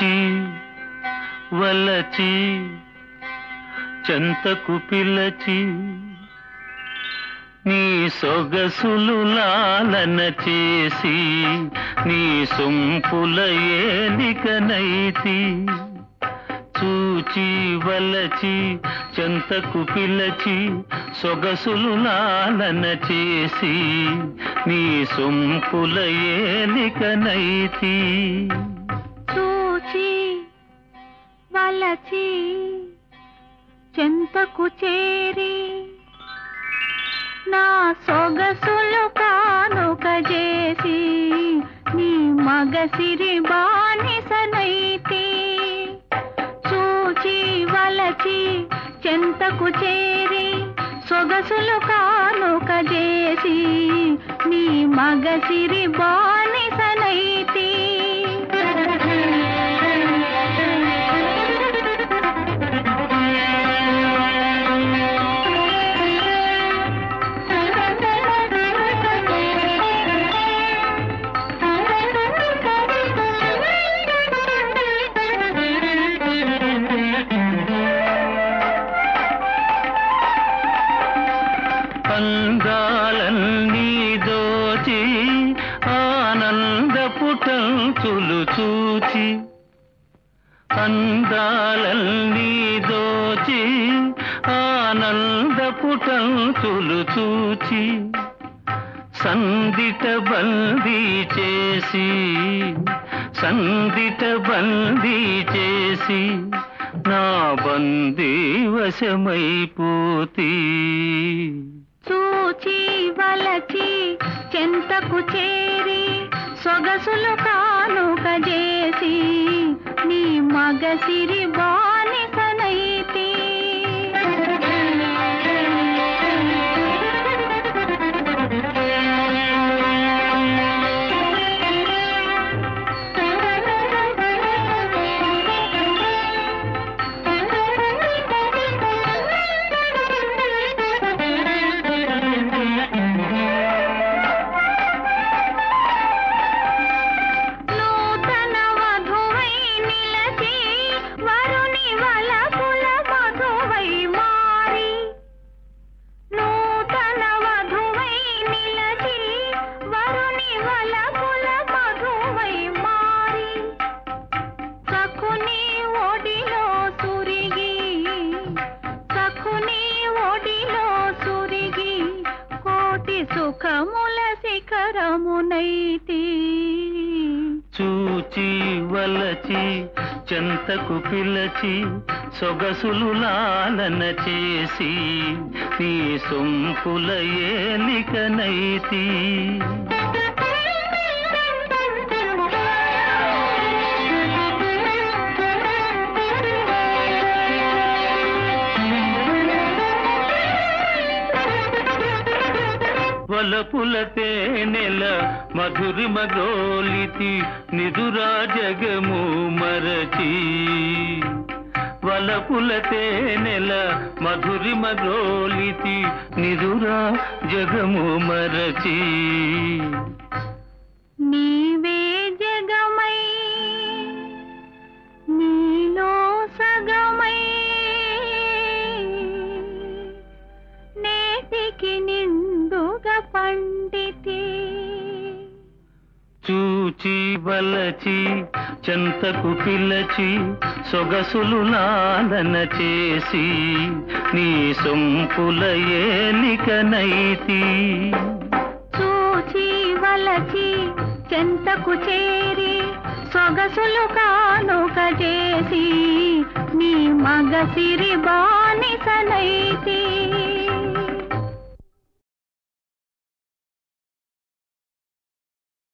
వలచి వలచి చెంతకు పిలచి నీ సొగసులు లాలన చేసి నీ సొంపుల ఏలికనైతి చూచి వలచి చెంతకు పిలచి సొగసులు లాలన చేసి నీ సొంపుల ఏలికనైతి చూచి అలచి చెంతకు చేరి నా సొగసులు కానుక చేసి నీ మగసిరి బానిసనైతి చూచి వలచి చెంతకు చేరి సొగసులు కానుక చేసి నీ మగసిరి బా అందాలన్నీ దోచి ఆనందపు టంచులు చూచి అందాలన్నీ దోచి ఆనందపు టంచులు చూచి సందిట బందీ చేసి సందిట బందీ చేసి నా బందీ వశమైపోతీ. చూచి వలచి చెంతకు చేరి సొగసులు కానుక చేసి నీ మగసిరి బా చూచి వలచి చెంతకు పిలచి సొగసులు లాలన చేసి నీ సొంపుల ఏలికనైతి వలపుల తేనెల మధురిమ గోలితి నిదురా జగము మరచి. వలపుల తేనెల మధురిమ గోలితి నిదురా జగము మరచి. నీవే జగమై నీలో సగమై. నేటికి నిండుగా పండితే. చూచి వలచి చెంతకు పిలచి సొగసులు లాలన చేసి నీ సొంపుల ఏలికనైతి చూచి వలచి చెంతకు చేరి సొగసులు కానుక చేసి నీ మగసిరి బానిసనైతి